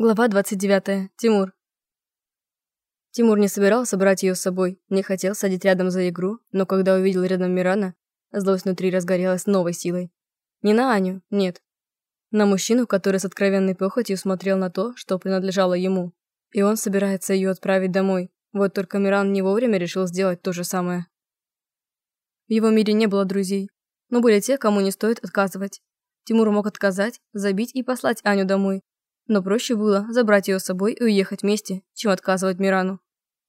Глава 29. Тимур. Тимур не собирался брать ее с собой, не хотел садить рядом за игру, но когда увидел рядом Мирана, злость внутри разгорелась новой силой. Не на Аню, нет. На мужчину, который с откровенной похотью смотрел на то, что принадлежало ему. И он собирается ее отправить домой. Вот только Миран не вовремя решил сделать то же самое. В его мире не было друзей, но были те, кому не стоит отказывать. Тимур мог отказать, забить и послать Аню домой, но проще было забрать ее с собой и уехать вместе, чем отказывать Мирану.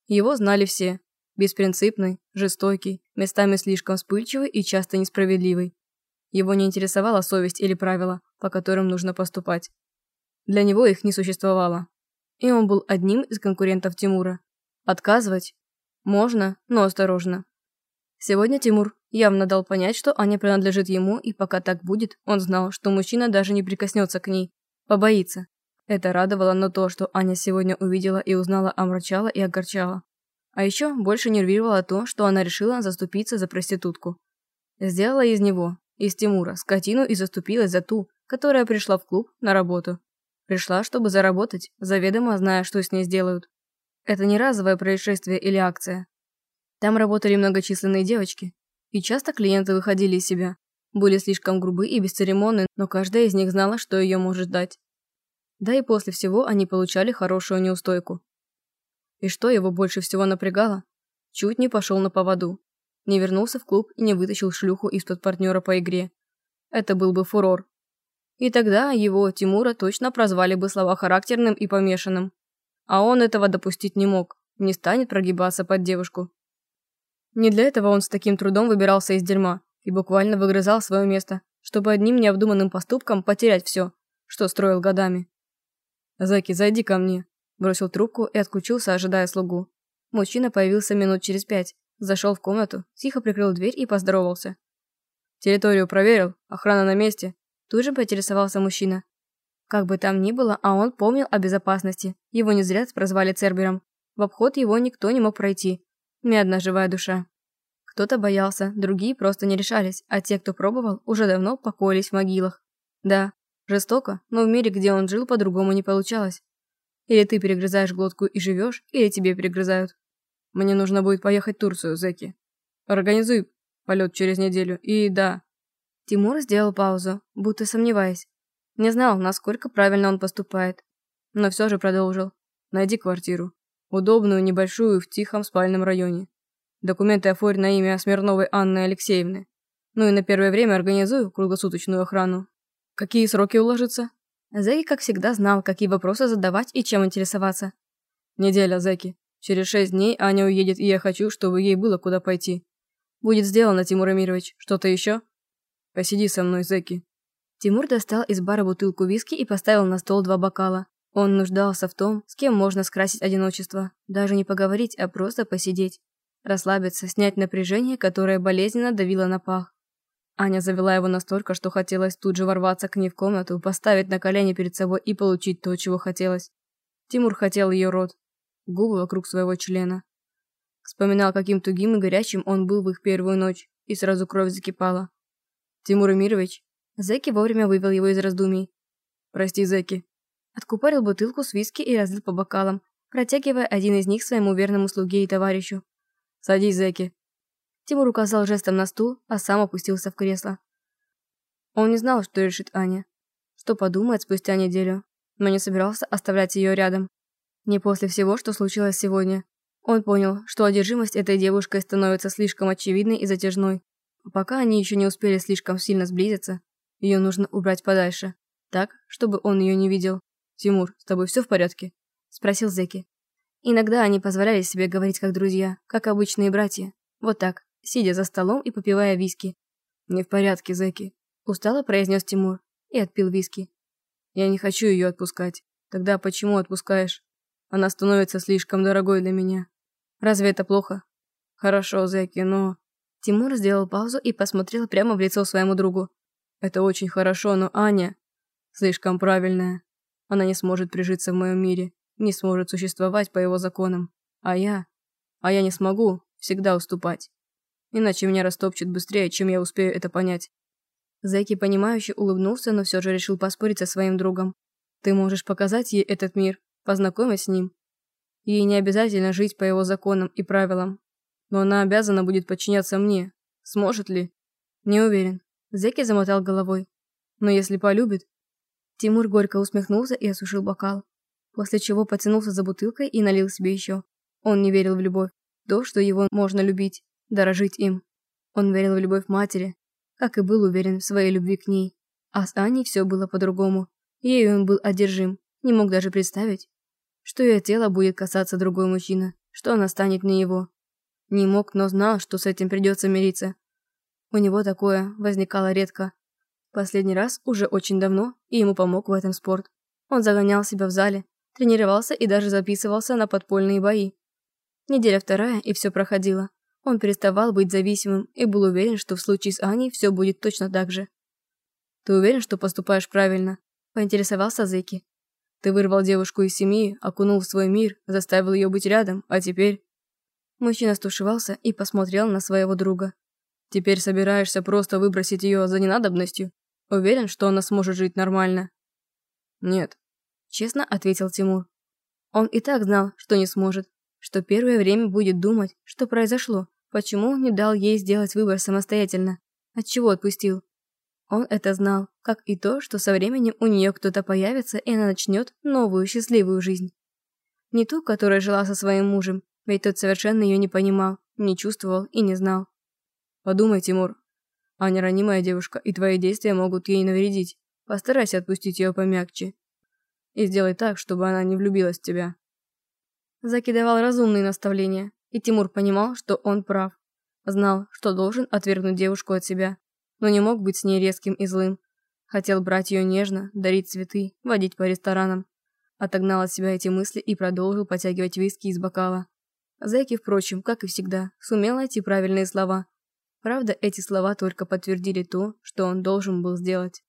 Его знали все. Беспринципный, жестокий, местами слишком вспыльчивый и часто несправедливый. Его не интересовала совесть или правила, по которым нужно поступать. Для него их не существовало. И он был одним из конкурентов Тимура. Отказывать? Можно, но осторожно. Сегодня Тимур явно дал понять, что Аня принадлежит ему, и пока так будет, он знал, что мужчина даже не прикоснется к ней, побоится, это радовало, но то, что Аня сегодня увидела и узнала, омрачало и огорчало. А еще больше нервировало то, что она решила заступиться за проститутку. Сделала из него, из Тимура, скотину и заступилась за ту, которая пришла в клуб на работу. Пришла, чтобы заработать, заведомо зная, что с ней сделают. Это не разовое происшествие или акция. Там работали многочисленные девочки, и часто клиенты выходили из себя. Были слишком грубы и бесцеремонны, но каждая из них знала, что ее может дать. Да и после всего они получали хорошую неустойку. И что его больше всего напрягало? Чуть не пошел на поводу. Не вернулся в клуб и не вытащил шлюху из-под партнера по игре. Это был бы фурор. И тогда его, Тимура, точно прозвали бы слова характерным и помешанным. А он этого допустить не мог, не станет прогибаться под девушку. Не для этого он с таким трудом выбирался из дерьма и буквально выгрызал свое место, чтобы одним необдуманным поступком потерять все, что строил годами. «Заки, зайди ко мне», – бросил трубку и отключился, ожидая слугу. Мужчина появился минут через пять, зашел в комнату, тихо прикрыл дверь и поздоровался. «Территорию проверил, охрана на месте», – тут же поинтересовался мужчина. Как бы там ни было, а он помнил о безопасности, его не зря прозвали Цербером. В обход его никто не мог пройти, ни одна живая душа. Кто-то боялся, другие просто не решались, а те, кто пробовал, уже давно покоились в могилах. Да, Жестоко, но в мире, где он жил, по-другому не получалось. Или ты перегрызаешь глотку и живешь, или тебе перегрызают. Мне нужно будет поехать в Турцию, Зеки. Организуй полет через неделю. И да. Тимур сделал паузу, будто сомневаясь. Не знал, насколько правильно он поступает. Но все же продолжил. Найди квартиру. Удобную, небольшую, в тихом спальном районе. Документы оформь на имя Смирновой Анны Алексеевны. Ну и на первое время организую круглосуточную охрану. Какие сроки уложатся? Зеки, как всегда, знал, какие вопросы задавать и чем интересоваться. Неделя, Зеки. Через шесть дней Аня уедет, и я хочу, чтобы ей было куда пойти. Будет сделано, Тимур Амирович. Что-то еще? Посиди со мной, Зеки. Тимур достал из бара бутылку виски и поставил на стол два бокала. Он нуждался в том, с кем можно скрасить одиночество. Даже не поговорить, а просто посидеть. Расслабиться, снять напряжение, которое болезненно давило на пах. Аня завела его настолько, что хотелось тут же ворваться к ней в комнату, поставить на колени перед собой и получить то, чего хотелось. Тимур хотел ее рот, губы вокруг своего члена. Вспоминал, каким тугим и горячим он был в их первую ночь, и сразу кровь закипала. «Тимур Эмирович?» Зеки вовремя вывел его из раздумий. «Прости, Зеки». Откупорил бутылку с виски и разлил по бокалам, протягивая один из них своему верному слуге и товарищу. «Садись, Зеки. Тимур указал жестом на стул, а сам опустился в кресло. Он не знал, что решит Аня, что подумает спустя неделю, но не собирался оставлять ее рядом. Не после всего, что случилось сегодня. Он понял, что одержимость этой девушкой становится слишком очевидной и затяжной. пока они еще не успели слишком сильно сблизиться, ее нужно убрать подальше, так, чтобы он ее не видел. «Тимур, с тобой все в порядке?» – спросил Зеки. Иногда они позволяли себе говорить как друзья, как обычные братья. Вот так, сидя за столом и попивая виски. «Не в порядке, зэки», – устало произнес Тимур и отпил виски. «Я не хочу ее отпускать. Тогда почему отпускаешь? Она становится слишком дорогой для меня. Разве это плохо?» «Хорошо, зэки, но...» Тимур сделал паузу и посмотрел прямо в лицо своему другу. «Это очень хорошо, но Аня слишком правильная. Она не сможет прижиться в моем мире, не сможет существовать по его законам. А я... А я не смогу всегда уступать. Иначе меня растопчет быстрее, чем я успею это понять. Зайки, понимающе улыбнулся, но все же решил поспорить со своим другом. Ты можешь показать ей этот мир, познакомить с ним. Ей не обязательно жить по его законам и правилам. Но она обязана будет подчиняться мне. Сможет ли? Не уверен. Зеки замотал головой. Но если полюбит... Тимур горько усмехнулся и осушил бокал. После чего потянулся за бутылкой и налил себе еще. Он не верил в любовь. То, что его можно любить, дорожить им. Он верил в любовь матери, как и был уверен в своей любви к ней. А с Аней все было по-другому. Ею он был одержим, не мог даже представить, что ее тело будет касаться другой мужчина, что она станет не его. Не мог, но знал, что с этим придется мириться. У него такое возникало редко. Последний раз уже очень давно, и ему помог в этом спорт. Он загонял себя в зале, тренировался и даже записывался на подпольные бои. Неделя вторая, и все проходило. Он переставал быть зависимым и был уверен, что в случае с Аней все будет точно так же. «Ты уверен, что поступаешь правильно?» – поинтересовался Зеки. «Ты вырвал девушку из семьи, окунул в свой мир, заставил ее быть рядом, а теперь...» Мужчина стушевался и посмотрел на своего друга. «Теперь собираешься просто выбросить ее за ненадобностью? Уверен, что она сможет жить нормально?» «Нет», – честно ответил Тимур. Он и так знал, что не сможет, что первое время будет думать, что произошло, почему не дал ей сделать выбор самостоятельно, отчего отпустил. Он это знал, как и то, что со временем у нее кто-то появится, и она начнет новую счастливую жизнь. Не ту, которая жила со своим мужем, ведь тот совершенно ее не понимал, не чувствовал и не знал. Подумай, Тимур. Аня ранимая девушка, и твои действия могут ей навредить. Постарайся отпустить ее помягче. И сделай так, чтобы она не влюбилась в тебя. Закидывал разумные наставления, и Тимур понимал, что он прав. Знал, что должен отвергнуть девушку от себя, но не мог быть с ней резким и злым. Хотел брать ее нежно, дарить цветы, водить по ресторанам. Отогнал от себя эти мысли и продолжил потягивать виски из бокала. Зайки, впрочем, как и всегда, сумел найти правильные слова. Правда, эти слова только подтвердили то, что он должен был сделать.